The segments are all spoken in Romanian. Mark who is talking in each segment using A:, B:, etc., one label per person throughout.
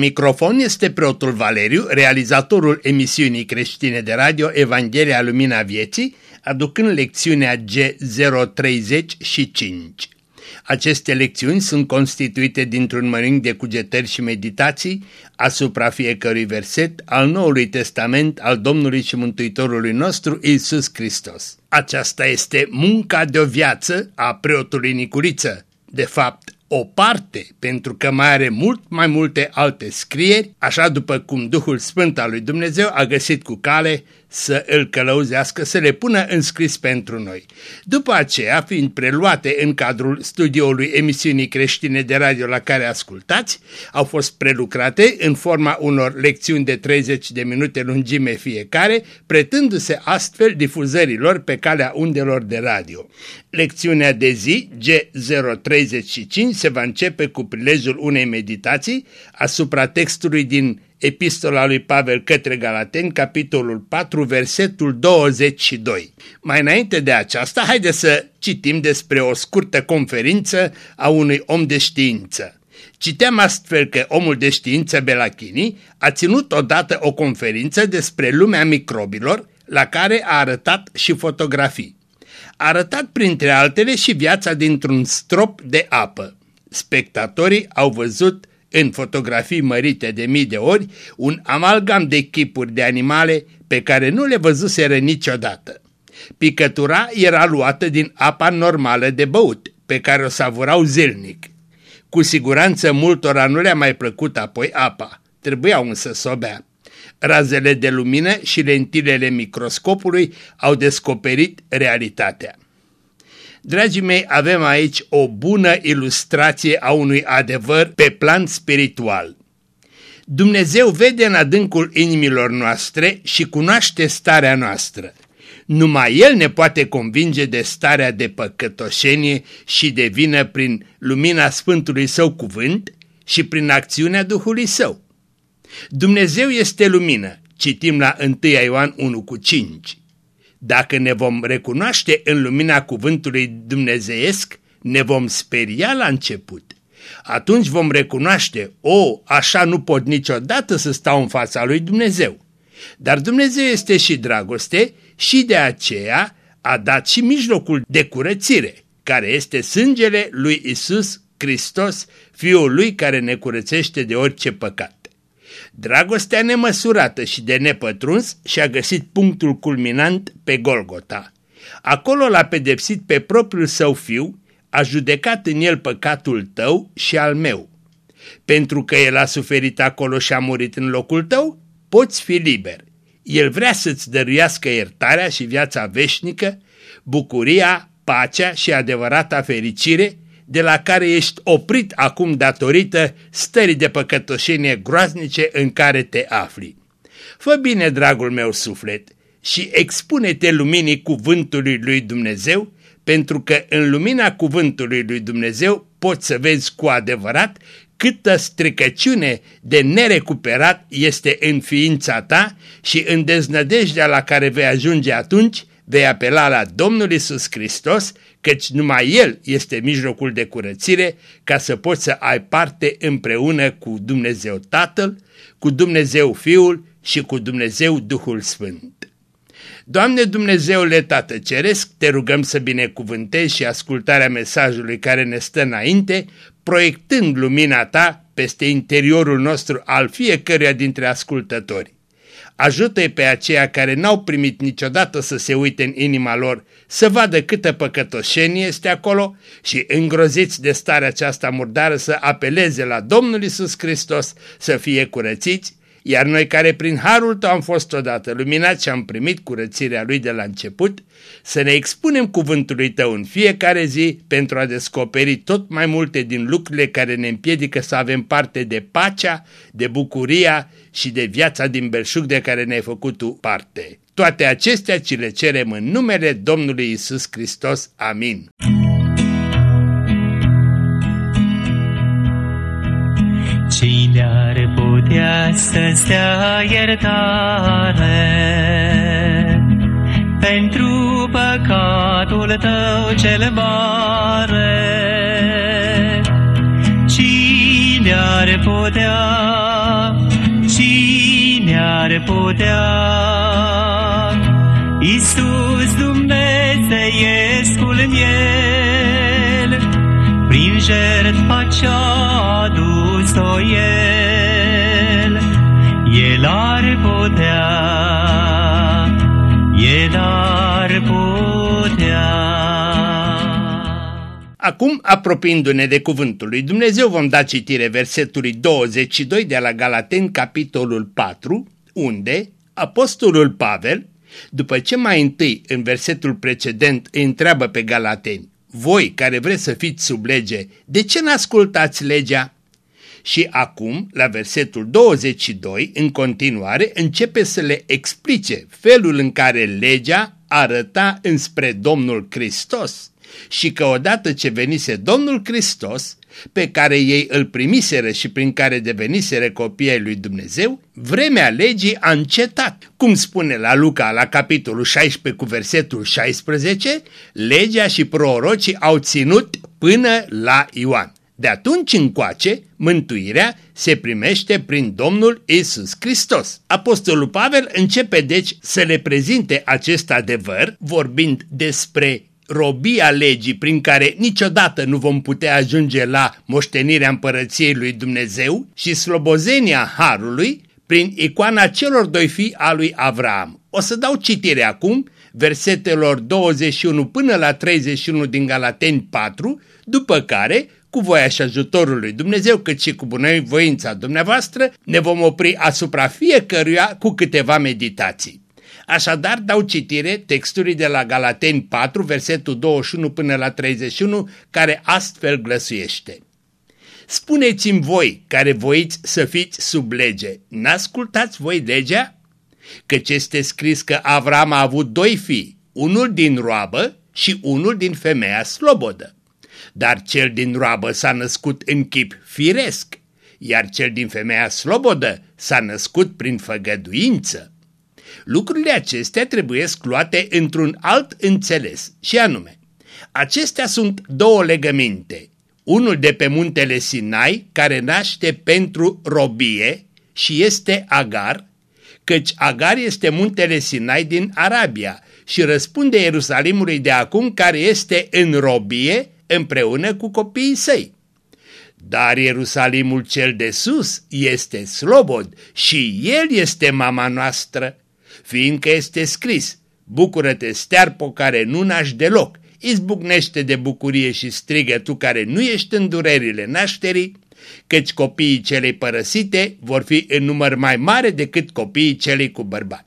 A: La microfon este preotul Valeriu, realizatorul emisiunii creștine de radio Evanghelia Lumina Vieții, aducând lecțiunea G035. Aceste lecțiuni sunt constituite dintr-un mărinc de cugetări și meditații asupra fiecărui verset al Noului Testament al Domnului și Mântuitorului nostru Isus Hristos. Aceasta este munca de o viață a preotului Nicuriță, de fapt o parte, pentru că mai are mult mai multe alte scrieri, așa după cum Duhul Sfânt al lui Dumnezeu a găsit cu cale să îl călăuzească, să le pună în scris pentru noi. După aceea, fiind preluate în cadrul studioului emisiunii creștine de radio la care ascultați, au fost prelucrate în forma unor lecțiuni de 30 de minute lungime fiecare, pretându-se astfel difuzărilor pe calea undelor de radio. Lecțiunea de zi G035 se va începe cu prilejul unei meditații asupra textului din Epistola lui Pavel către Galateni, capitolul 4, versetul 22. Mai înainte de aceasta, haide să citim despre o scurtă conferință a unui om de știință. Citeam astfel că omul de știință Belachini a ținut odată o conferință despre lumea microbilor, la care a arătat și fotografii. A arătat printre altele și viața dintr-un strop de apă. Spectatorii au văzut în fotografii mărite de mii de ori un amalgam de chipuri de animale pe care nu le văzuseră niciodată. Picătura era luată din apa normală de băut, pe care o savurau zilnic. Cu siguranță multora nu le-a mai plăcut apoi apa, trebuiau însă să o bea. Razele de lumină și lentilele microscopului au descoperit realitatea. Dragii mei, avem aici o bună ilustrație a unui adevăr pe plan spiritual. Dumnezeu vede în adâncul inimilor noastre și cunoaște starea noastră. Numai El ne poate convinge de starea de păcătoșenie și de vină prin lumina Sfântului Său cuvânt și prin acțiunea Duhului Său. Dumnezeu este lumină, citim la 1 Ioan 1 cu 5. Dacă ne vom recunoaște în lumina cuvântului dumnezeiesc, ne vom speria la început. Atunci vom recunoaște, o, așa nu pot niciodată să stau în fața lui Dumnezeu. Dar Dumnezeu este și dragoste și de aceea a dat și mijlocul de curățire, care este sângele lui Isus Hristos, Fiul lui care ne curățește de orice păcat. Dragostea nemăsurată și de nepătruns și-a găsit punctul culminant pe Golgota. Acolo l-a pedepsit pe propriul său fiu, a judecat în el păcatul tău și al meu. Pentru că el a suferit acolo și a murit în locul tău, poți fi liber. El vrea să-ți dăruiască iertarea și viața veșnică, bucuria, pacea și adevărata fericire de la care ești oprit acum datorită stării de păcătoșenie groaznice în care te afli. Fă bine, dragul meu suflet, și expune-te luminii cuvântului lui Dumnezeu, pentru că în lumina cuvântului lui Dumnezeu poți să vezi cu adevărat câtă stricăciune de nerecuperat este în ființa ta și în deznădejdea la care vei ajunge atunci, vei apela la Domnul Isus Hristos căci numai El este mijlocul de curățire ca să poți să ai parte împreună cu Dumnezeu Tatăl, cu Dumnezeu Fiul și cu Dumnezeu Duhul Sfânt. Doamne Dumnezeule Tată Ceresc, te rugăm să binecuvântezi și ascultarea mesajului care ne stă înainte, proiectând lumina Ta peste interiorul nostru al fiecăruia dintre ascultători. Ajută-i pe aceia care n-au primit niciodată să se uite în inima lor, să vadă câtă păcătoșenie este acolo și îngroziți de starea aceasta murdară să apeleze la Domnul Isus Hristos să fie curățiți, iar noi care prin harul tău am fost odată luminați și am primit curățirea lui de la început, să ne expunem cuvântului tău în fiecare zi pentru a descoperi tot mai multe din lucrurile care ne împiedică să avem parte de pacea, de bucuria și de viața din belșug de care ne-ai făcut tu parte. Toate acestea ci le cerem în numele Domnului Isus Hristos. Amin.
B: Cine ar putea să-ți dea iertare pentru păcatul tău cel mare? Cine ar putea ar putea. Iisus Dumnezeiescul miel, prin jertfa ce-a adus-o El, El ar putea, El ar putea.
A: Acum, apropiindu-ne de cuvântul lui Dumnezeu, vom da citire versetului 22 de la Galaten, capitolul 4, unde Apostolul Pavel, după ce mai întâi în versetul precedent îi întreabă pe Galateni, voi care vreți să fiți sub lege, de ce n-ascultați legea? Și acum, la versetul 22, în continuare, începe să le explice felul în care legea arăta înspre Domnul Hristos și că odată ce venise Domnul Hristos, pe care ei îl primiseră și prin care deveniseră copii ai lui Dumnezeu, vremea legii a încetat. Cum spune la Luca la capitolul 16 cu versetul 16, legea și prorocii au ținut până la Ioan. De atunci încoace, mântuirea se primește prin Domnul Isus Hristos. Apostolul Pavel începe deci să le prezinte acest adevăr, vorbind despre robia legii prin care niciodată nu vom putea ajunge la moștenirea împărăției lui Dumnezeu și slobozenia Harului prin icoana celor doi fii a lui Avram. O să dau citire acum versetelor 21 până la 31 din Galateni 4, după care, cu voia și ajutorul lui Dumnezeu, cât și cu bunăvoința dumneavoastră, ne vom opri asupra fiecăruia cu câteva meditații. Așadar dau citire textului de la Galateni 4, versetul 21 până la 31, care astfel glăsuiește. Spuneți-mi voi, care voiți să fiți sub lege, n-ascultați voi legea? Căci este scris că Avram a avut doi fii, unul din roabă și unul din femeia slobodă. Dar cel din roabă s-a născut în chip firesc, iar cel din femeia slobodă s-a născut prin făgăduință. Lucrurile acestea trebuie luate într-un alt înțeles și anume, acestea sunt două legăminte, unul de pe muntele Sinai care naște pentru robie și este Agar, căci Agar este muntele Sinai din Arabia și răspunde Ierusalimului de acum care este în robie împreună cu copiii săi. Dar Ierusalimul cel de sus este slobod și el este mama noastră fiindcă este scris, bucură-te stearpo care nu naști deloc, izbucnește de bucurie și strigă tu care nu ești în durerile nașterii, căci copiii celei părăsite vor fi în număr mai mare decât copiii celei cu bărbate.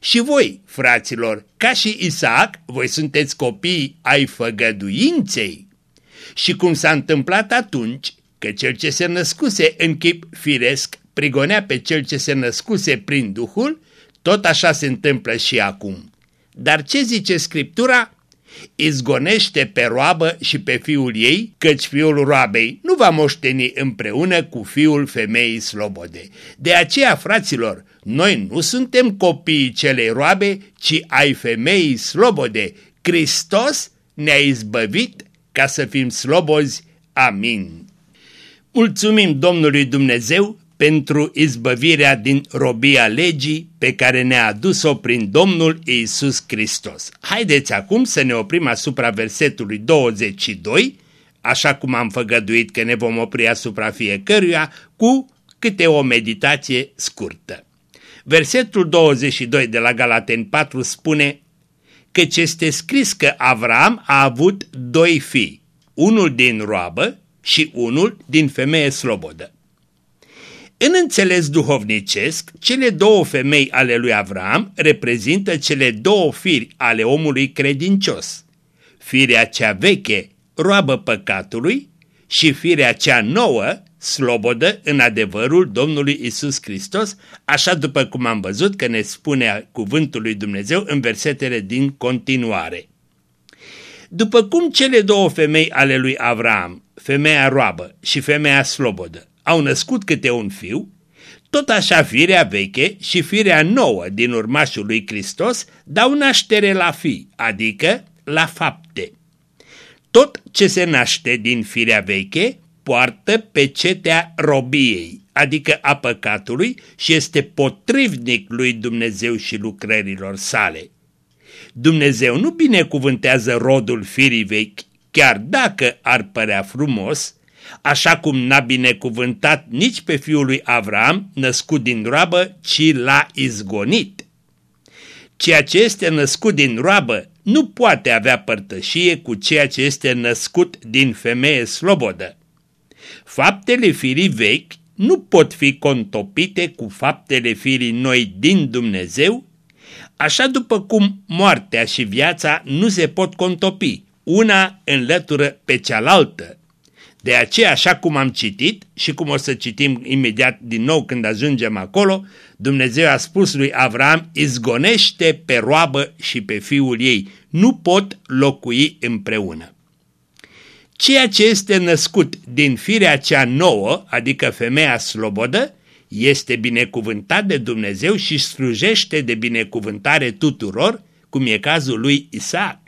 A: Și voi, fraților, ca și Isaac, voi sunteți copii ai făgăduinței. Și cum s-a întâmplat atunci, că cel ce se născuse în chip firesc prigonea pe cel ce se născuse prin Duhul, tot așa se întâmplă și acum. Dar ce zice Scriptura? Izgonește pe roabă și pe fiul ei, căci fiul roabei nu va moșteni împreună cu fiul femeii slobode. De aceea, fraților, noi nu suntem copiii celei roabe, ci ai femeii slobode. Hristos ne-a izbăvit ca să fim slobozi. Amin. Mulțumim Domnului Dumnezeu pentru izbăvirea din robia legii pe care ne-a adus-o prin Domnul Iisus Hristos. Haideți acum să ne oprim asupra versetului 22, așa cum am făgăduit că ne vom opri asupra fiecăruia, cu câte o meditație scurtă. Versetul 22 de la Galaten 4 spune Căci este scris că Avram a avut doi fii, unul din roabă și unul din femeie slobodă. În înțeles duhovnicesc, cele două femei ale lui Avram reprezintă cele două firi ale omului credincios. Firea cea veche, roabă păcatului, și firea cea nouă, slobodă în adevărul Domnului Isus Hristos, așa după cum am văzut că ne spune cuvântul lui Dumnezeu în versetele din continuare. După cum cele două femei ale lui Avram, femeia roabă și femeia slobodă, au născut câte un fiu, tot așa firea veche și firea nouă din urmașul lui Hristos dau naștere la fi, adică la fapte. Tot ce se naște din firea veche poartă pecetea robiei, adică a păcatului și este potrivnic lui Dumnezeu și lucrărilor sale. Dumnezeu nu binecuvântează rodul firii vechi, chiar dacă ar părea frumos, așa cum n-a binecuvântat nici pe fiul lui Avram, născut din roabă, ci l-a izgonit. Ceea ce este născut din roabă nu poate avea părtășie cu ceea ce este născut din femeie slobodă. Faptele firii vechi nu pot fi contopite cu faptele firii noi din Dumnezeu, așa după cum moartea și viața nu se pot contopi, una înlătură pe cealaltă. De aceea, așa cum am citit și cum o să citim imediat din nou când ajungem acolo, Dumnezeu a spus lui Avram, izgonește pe roabă și pe fiul ei, nu pot locui împreună. Ceea ce este născut din firea cea nouă, adică femeia slobodă, este binecuvântat de Dumnezeu și slujește de binecuvântare tuturor, cum e cazul lui Isaac.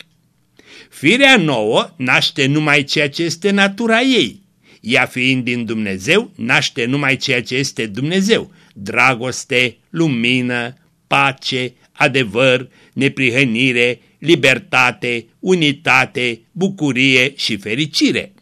A: Firea nouă naște numai ceea ce este natura ei. Ea fiind din Dumnezeu, naște numai ceea ce este Dumnezeu. Dragoste, lumină, pace, adevăr, neprihănire, libertate, unitate, bucurie și fericire.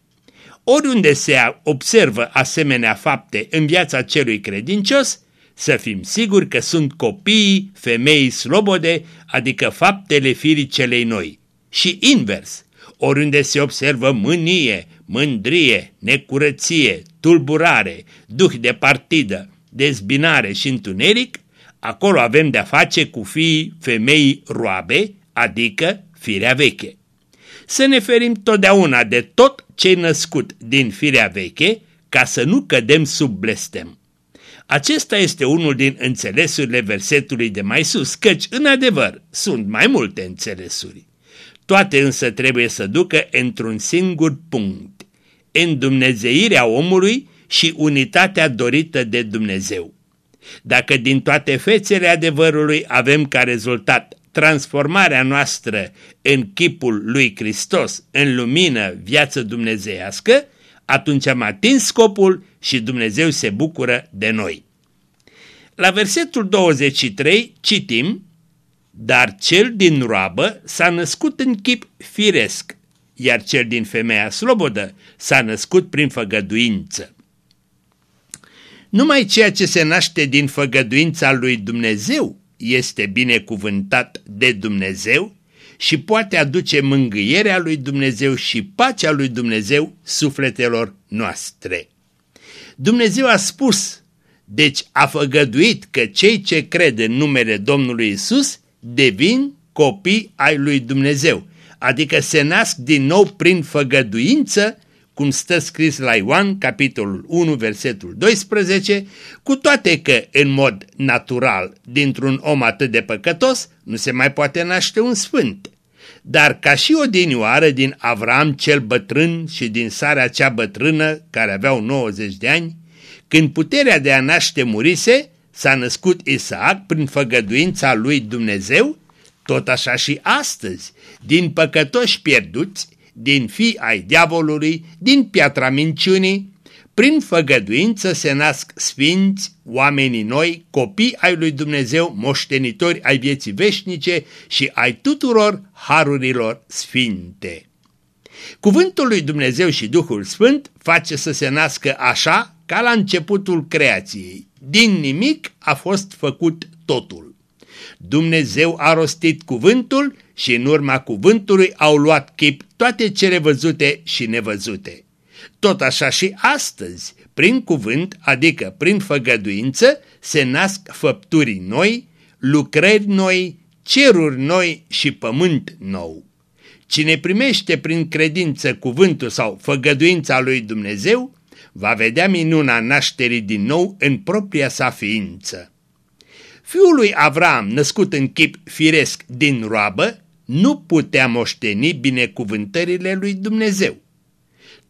A: Oriunde se observă asemenea fapte în viața celui credincios, să fim siguri că sunt copiii femeii slobode, adică faptele firii celei noi. Și invers, oriunde se observă mânie, mândrie, necurăție, tulburare, duh de partidă, dezbinare și întuneric, acolo avem de-a face cu fiii femeii roabe, adică firea veche. Să ne ferim totdeauna de tot ce născut din firea veche, ca să nu cădem sub blestem. Acesta este unul din înțelesurile versetului de mai sus, căci, în adevăr, sunt mai multe înțelesuri. Toate însă trebuie să ducă într-un singur punct, în dumnezeirea omului și unitatea dorită de Dumnezeu. Dacă din toate fețele adevărului avem ca rezultat transformarea noastră în chipul lui Hristos, în lumină, viață dumnezeiască, atunci am atins scopul și Dumnezeu se bucură de noi. La versetul 23 citim, Dar cel din roabă s-a născut în chip firesc, iar cel din femeia slobodă s-a născut prin făgăduință. Numai ceea ce se naște din făgăduința lui Dumnezeu este binecuvântat de Dumnezeu și poate aduce mângâierea lui Dumnezeu și pacea lui Dumnezeu sufletelor noastre. Dumnezeu a spus, deci a făgăduit că cei ce cred în numele Domnului Isus devin copii ai lui Dumnezeu, adică se nasc din nou prin făgăduință cum stă scris la Ioan, capitolul 1, versetul 12, cu toate că, în mod natural, dintr-un om atât de păcătos, nu se mai poate naște un sfânt. Dar ca și o dinioară din Avram cel bătrân și din Sarea cea bătrână, care aveau 90 de ani, când puterea de a naște murise, s-a născut Isaac prin făgăduința lui Dumnezeu, tot așa și astăzi, din păcătoși pierduți, din fii ai diavolului, din piatra minciunii, prin făgăduință se nasc sfinți, oamenii noi, copii ai lui Dumnezeu, moștenitori ai vieții veșnice și ai tuturor harurilor sfinte. Cuvântul lui Dumnezeu și Duhul Sfânt face să se nască așa ca la începutul creației. Din nimic a fost făcut totul. Dumnezeu a rostit cuvântul și în urma cuvântului au luat chip toate cele văzute și nevăzute. Tot așa și astăzi, prin cuvânt, adică prin făgăduință, se nasc făpturi noi, lucrări noi, ceruri noi și pământ nou. Cine primește prin credință cuvântul sau făgăduința lui Dumnezeu, va vedea minuna nașterii din nou în propria sa ființă. Fiul lui Avram, născut în chip firesc din roabă, nu putea moșteni binecuvântările lui Dumnezeu.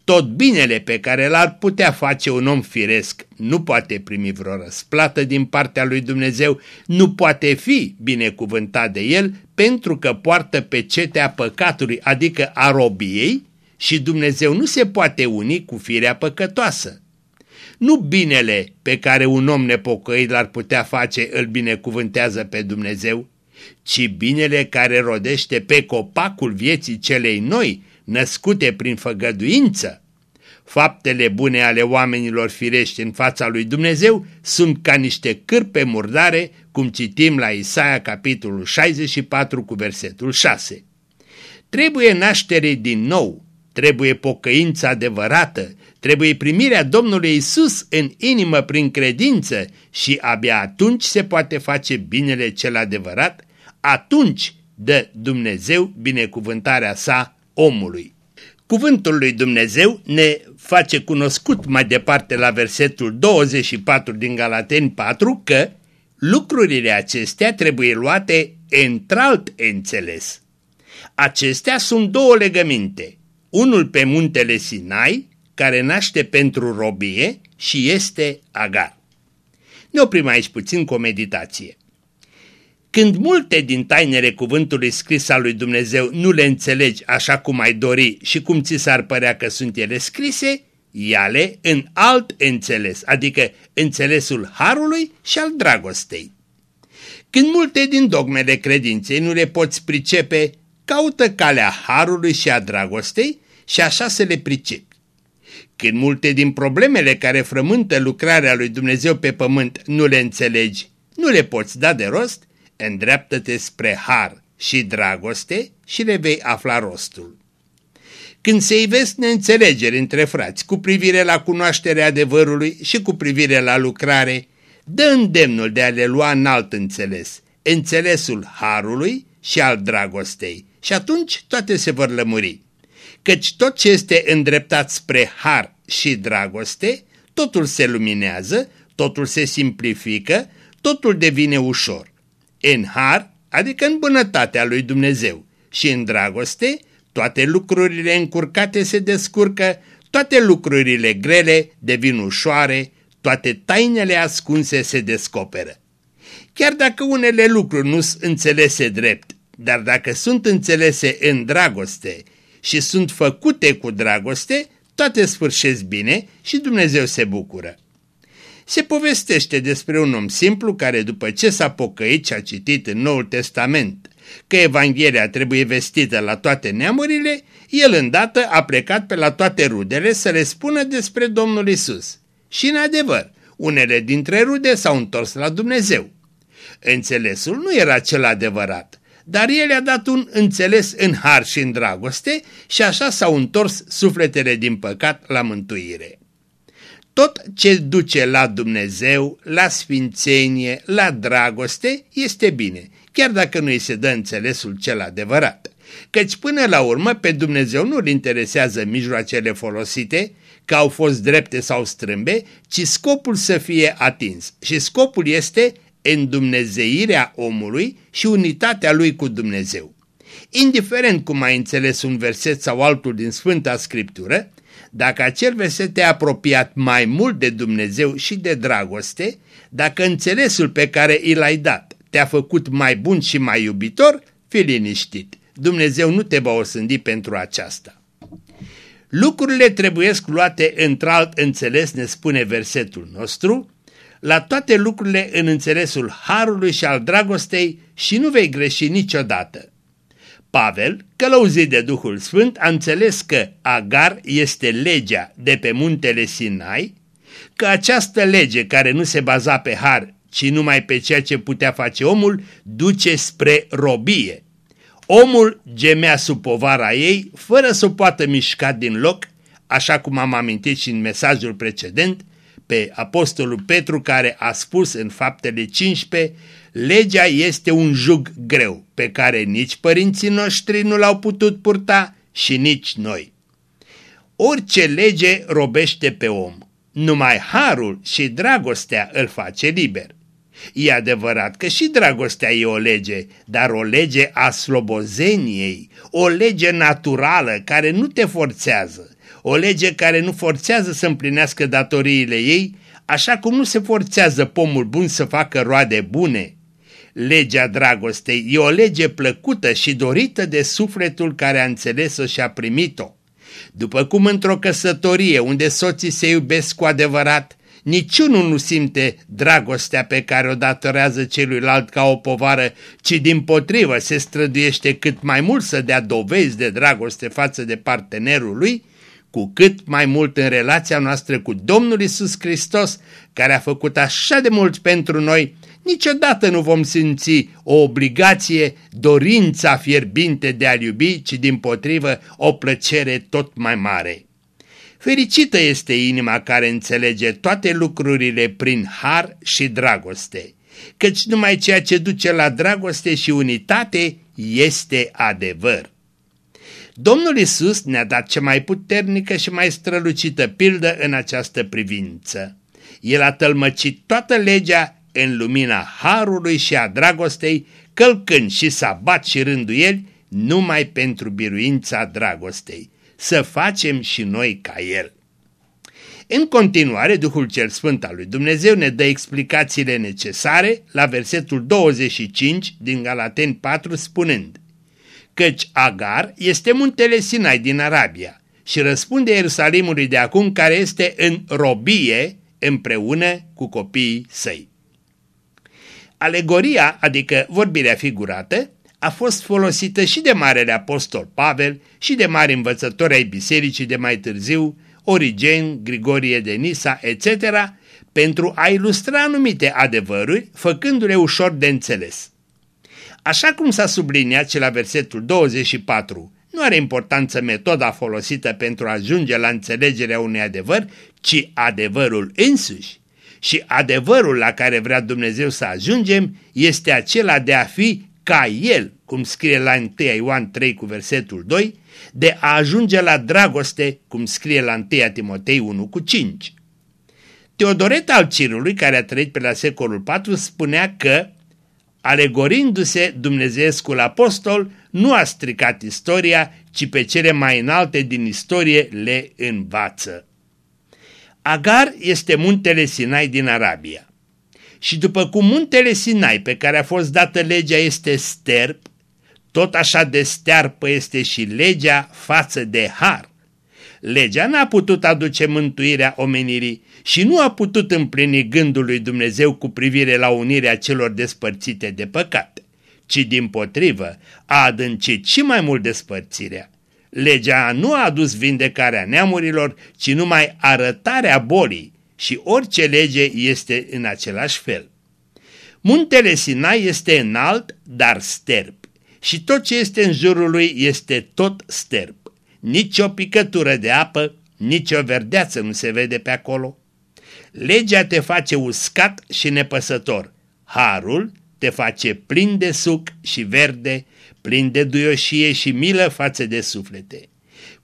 A: Tot binele pe care l-ar putea face un om firesc nu poate primi vreo răsplată din partea lui Dumnezeu, nu poate fi binecuvântat de el pentru că poartă pe cetea păcatului, adică a robiei, și Dumnezeu nu se poate uni cu firea păcătoasă. Nu binele pe care un om nepocăit l-ar putea face îl binecuvântează pe Dumnezeu, ci binele care rodește pe copacul vieții celei noi, născute prin făgăduință. Faptele bune ale oamenilor firești în fața lui Dumnezeu sunt ca niște cârpe murdare, cum citim la Isaia capitolul 64 cu versetul 6. Trebuie naștere din nou, trebuie pocăință adevărată, trebuie primirea Domnului Isus în inimă prin credință și abia atunci se poate face binele cel adevărat, atunci dă Dumnezeu binecuvântarea sa omului. Cuvântul lui Dumnezeu ne face cunoscut mai departe la versetul 24 din Galateni 4 că lucrurile acestea trebuie luate într-alt înțeles. Acestea sunt două legăminte, unul pe muntele Sinai, care naște pentru robie și este Agar. Ne oprim aici puțin cu o meditație. Când multe din tainele cuvântului scris al lui Dumnezeu nu le înțelegi așa cum ai dori și cum ți s-ar părea că sunt ele scrise, ia-le în alt înțeles, adică înțelesul harului și al dragostei. Când multe din dogmele credinței nu le poți pricepe, caută calea harului și a dragostei și așa să le pricepi. Când multe din problemele care frământă lucrarea lui Dumnezeu pe pământ nu le înțelegi, nu le poți da de rost, îndreaptă-te spre har și dragoste și le vei afla rostul. Când se ivesc neînțelegeri între frați cu privire la cunoașterea adevărului și cu privire la lucrare, dă îndemnul de a le lua în alt înțeles, înțelesul harului și al dragostei, și atunci toate se vor lămuri. Căci tot ce este îndreptat spre har și dragoste, totul se luminează, totul se simplifică, totul devine ușor. În har, adică în bunătatea lui Dumnezeu, și în dragoste, toate lucrurile încurcate se descurcă, toate lucrurile grele devin ușoare, toate tainele ascunse se descoperă. Chiar dacă unele lucruri nu sunt înțelese drept, dar dacă sunt înțelese în dragoste și sunt făcute cu dragoste, toate sfârșesc bine și Dumnezeu se bucură. Se povestește despre un om simplu care după ce s-a pocăit și a citit în Noul Testament că Evanghelia trebuie vestită la toate neamurile, el îndată a plecat pe la toate rudele să le spună despre Domnul Isus. Și în adevăr, unele dintre rude s-au întors la Dumnezeu. Înțelesul nu era cel adevărat, dar el a dat un înțeles în har și în dragoste și așa s-au întors sufletele din păcat la mântuire. Tot ce duce la Dumnezeu, la sfințenie, la dragoste, este bine, chiar dacă nu îi se dă înțelesul cel adevărat. Căci până la urmă pe Dumnezeu nu-l interesează mijloacele folosite, că au fost drepte sau strâmbe, ci scopul să fie atins. Și scopul este îndumnezeirea omului și unitatea lui cu Dumnezeu. Indiferent cum ai înțeles un verset sau altul din Sfânta Scriptură, dacă acel verset te-a apropiat mai mult de Dumnezeu și de dragoste, dacă înțelesul pe care i l-ai dat te-a făcut mai bun și mai iubitor, fi liniștit. Dumnezeu nu te va osândi pentru aceasta. Lucrurile trebuie luate într-alt înțeles, ne spune versetul nostru, la toate lucrurile în înțelesul harului și al dragostei și nu vei greși niciodată. Pavel, călăuzit de Duhul Sfânt, a înțeles că Agar este legea de pe muntele Sinai, că această lege care nu se baza pe har, ci numai pe ceea ce putea face omul, duce spre robie. Omul gemea sub povara ei, fără să o poată mișca din loc, așa cum am amintit și în mesajul precedent, pe apostolul Petru care a spus în faptele 15 legea este un jug greu pe care nici părinții noștri nu l-au putut purta și nici noi. Orice lege robește pe om, numai harul și dragostea îl face liber. E adevărat că și dragostea e o lege, dar o lege a slobozeniei, o lege naturală care nu te forțează, o lege care nu forțează să împlinească datoriile ei, așa cum nu se forțează pomul bun să facă roade bune. Legea dragostei e o lege plăcută și dorită de sufletul care a înțeles-o și a primit-o. După cum într-o căsătorie unde soții se iubesc cu adevărat, niciunul nu simte dragostea pe care o datorează celuilalt ca o povară, ci din potrivă se străduiește cât mai mult să dea dovezi de dragoste față de partenerul lui, cu cât mai mult în relația noastră cu Domnul Isus Hristos, care a făcut așa de mult pentru noi, niciodată nu vom simți o obligație, dorința fierbinte de a iubi, ci din potrivă o plăcere tot mai mare. Fericită este inima care înțelege toate lucrurile prin har și dragoste, căci numai ceea ce duce la dragoste și unitate este adevăr. Domnul Isus ne-a dat cea mai puternică și mai strălucită pildă în această privință. El a tălmăcit toată legea în lumina harului și a dragostei, călcând și sabat și rânduieli numai pentru biruința dragostei. Să facem și noi ca el. În continuare, Duhul cel Sfânt al lui Dumnezeu ne dă explicațiile necesare la versetul 25 din Galateni 4 spunând Căci Agar este muntele Sinai din Arabia și răspunde Ierusalimului de acum care este în robie împreună cu copiii săi. Alegoria, adică vorbirea figurată, a fost folosită și de Marele Apostol Pavel și de mari învățători ai bisericii de mai târziu, Origen, Grigorie de Nisa, etc., pentru a ilustra anumite adevăruri, făcându-le ușor de înțeles. Așa cum s-a subliniat și la versetul 24, nu are importanță metoda folosită pentru a ajunge la înțelegerea unui adevăr, ci adevărul însuși. Și adevărul la care vrea Dumnezeu să ajungem este acela de a fi ca El, cum scrie la 1 Ioan 3 cu versetul 2, de a ajunge la dragoste, cum scrie la 1 Timotei 1 cu 5. Teodoret al Cirului, care a trăit pe la secolul IV, spunea că, alegorindu-se Dumnezeescul apostol, nu a stricat istoria, ci pe cele mai înalte din istorie le învață. Agar este muntele Sinai din Arabia. Și după cum muntele Sinai pe care a fost dată legea este sterp, tot așa de stearpă este și legea față de har. Legea n-a putut aduce mântuirea omenirii și nu a putut împlini gândul lui Dumnezeu cu privire la unirea celor despărțite de păcat, ci din potrivă a adâncit și mai mult despărțirea. Legea nu a adus vindecarea neamurilor, ci numai arătarea bolii și orice lege este în același fel. Muntele Sinai este înalt, dar sterp și tot ce este în jurul lui este tot sterp. Nici o picătură de apă, nici o verdeață nu se vede pe acolo. Legea te face uscat și nepăsător. Harul te face plin de suc și verde, plin de duioșie și milă față de suflete.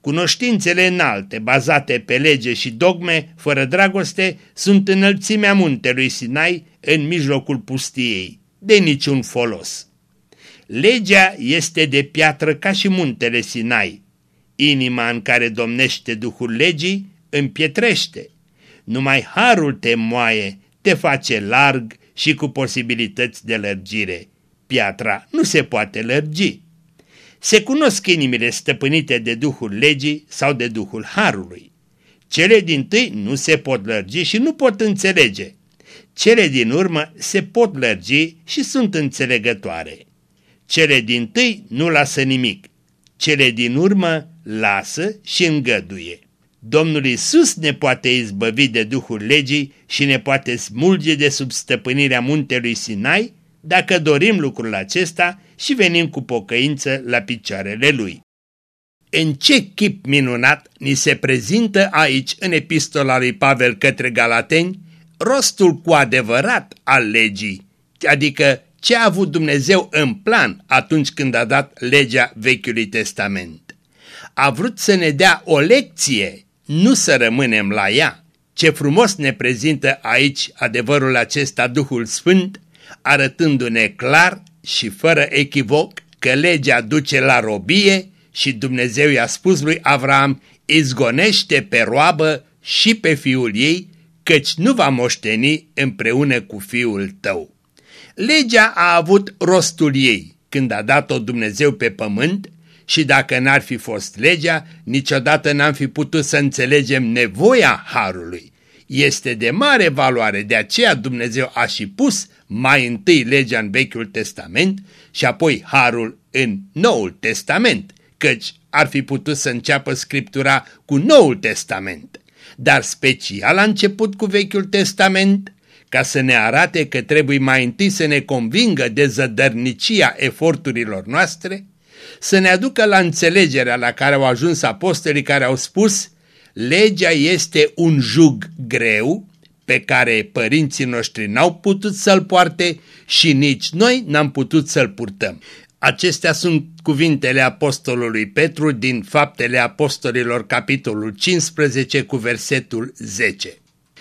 A: Cunoștințele înalte, bazate pe lege și dogme, fără dragoste, sunt înălțimea muntelui Sinai în mijlocul pustiei, de niciun folos. Legea este de piatră ca și muntele Sinai. Inima în care domnește Duhul legii împietrește. Numai harul te moaie, te face larg și cu posibilități de lărgire. Piatra nu se poate lărgi. Se cunosc inimile stăpânite de Duhul legii sau de Duhul harului. Cele din tâi nu se pot lărgi și nu pot înțelege. Cele din urmă se pot lărgi și sunt înțelegătoare. Cele din tâi nu lasă nimic, cele din urmă lasă și îngăduie. Domnul Isus ne poate izbăvi de Duhul legii și ne poate smulge de sub stăpânirea muntelui Sinai, dacă dorim lucrul acesta și venim cu pocăință la picioarele Lui. În ce chip minunat ni se prezintă aici în epistola lui Pavel către Galateni rostul cu adevărat al legii, adică ce a avut Dumnezeu în plan atunci când a dat legea Vechiului Testament. A vrut să ne dea o lecție, nu să rămânem la ea. Ce frumos ne prezintă aici adevărul acesta Duhul Sfânt, arătându-ne clar și fără echivoc că legea duce la robie și Dumnezeu i-a spus lui Avram, izgonește pe roabă și pe fiul ei, căci nu va moșteni împreună cu fiul tău. Legea a avut rostul ei când a dat-o Dumnezeu pe pământ și dacă n-ar fi fost legea, niciodată n-am fi putut să înțelegem nevoia harului. Este de mare valoare, de aceea Dumnezeu a și pus mai întâi legea în Vechiul Testament și apoi harul în Noul Testament, căci ar fi putut să înceapă Scriptura cu Noul Testament. Dar special a început cu Vechiul Testament ca să ne arate că trebuie mai întâi să ne convingă de zădărnicia eforturilor noastre, să ne aducă la înțelegerea la care au ajuns apostolii care au spus legea este un jug greu pe care părinții noștri n-au putut să-l poarte și nici noi n-am putut să-l purtăm. Acestea sunt cuvintele apostolului Petru din Faptele Apostolilor, capitolul 15, cu versetul 10.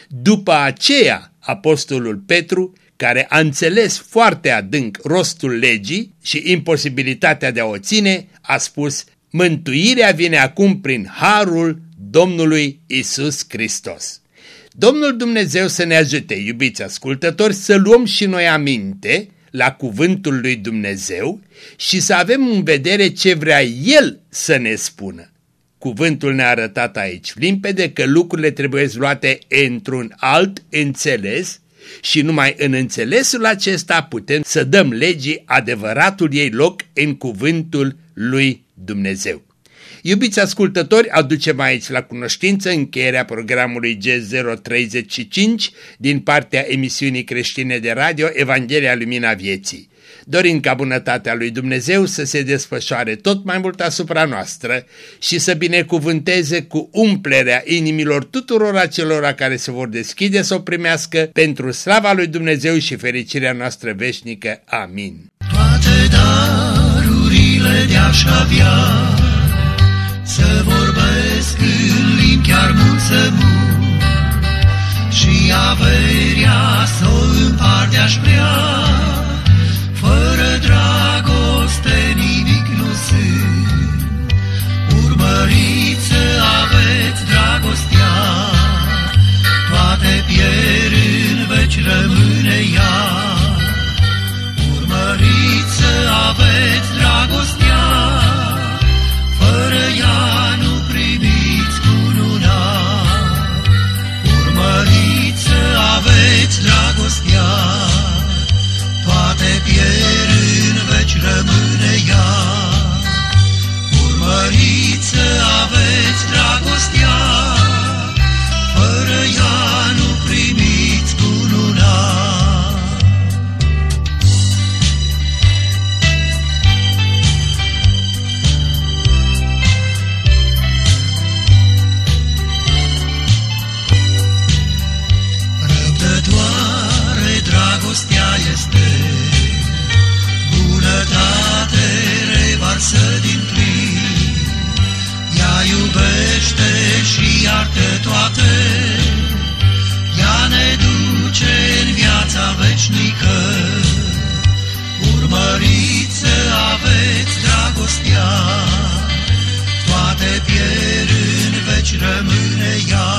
A: După aceea, apostolul Petru, care a înțeles foarte adânc rostul legii și imposibilitatea de a o ține, a spus, mântuirea vine acum prin harul Domnului Isus Hristos. Domnul Dumnezeu să ne ajute, iubiți ascultători, să luăm și noi aminte la cuvântul lui Dumnezeu și să avem în vedere ce vrea El să ne spună. Cuvântul ne-a arătat aici limpede că lucrurile trebuie luate într-un alt înțeles și numai în înțelesul acesta putem să dăm legii adevăratul ei loc în cuvântul lui Dumnezeu. Iubiți ascultători, aducem aici la cunoștință încheierea programului G035 din partea emisiunii creștine de radio Evanghelia Lumina Vieții. Dorim ca bunătatea lui Dumnezeu să se desfășoare tot mai mult asupra noastră și să binecuvânteze cu umplerea inimilor tuturor acelora care se vor deschide să o primească pentru slava lui Dumnezeu și fericirea noastră veșnică. Amin.
C: Toate darurile de-aș avea să vorbesc în limbi chiar mult să și averia să o împart aș poartă toate, ea ne duce în viața veșnică. Urmăriți să aveți dragostea, toate pierd în veci rămâne ea.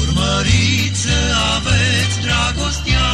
C: Urmăriți să aveți dragostea,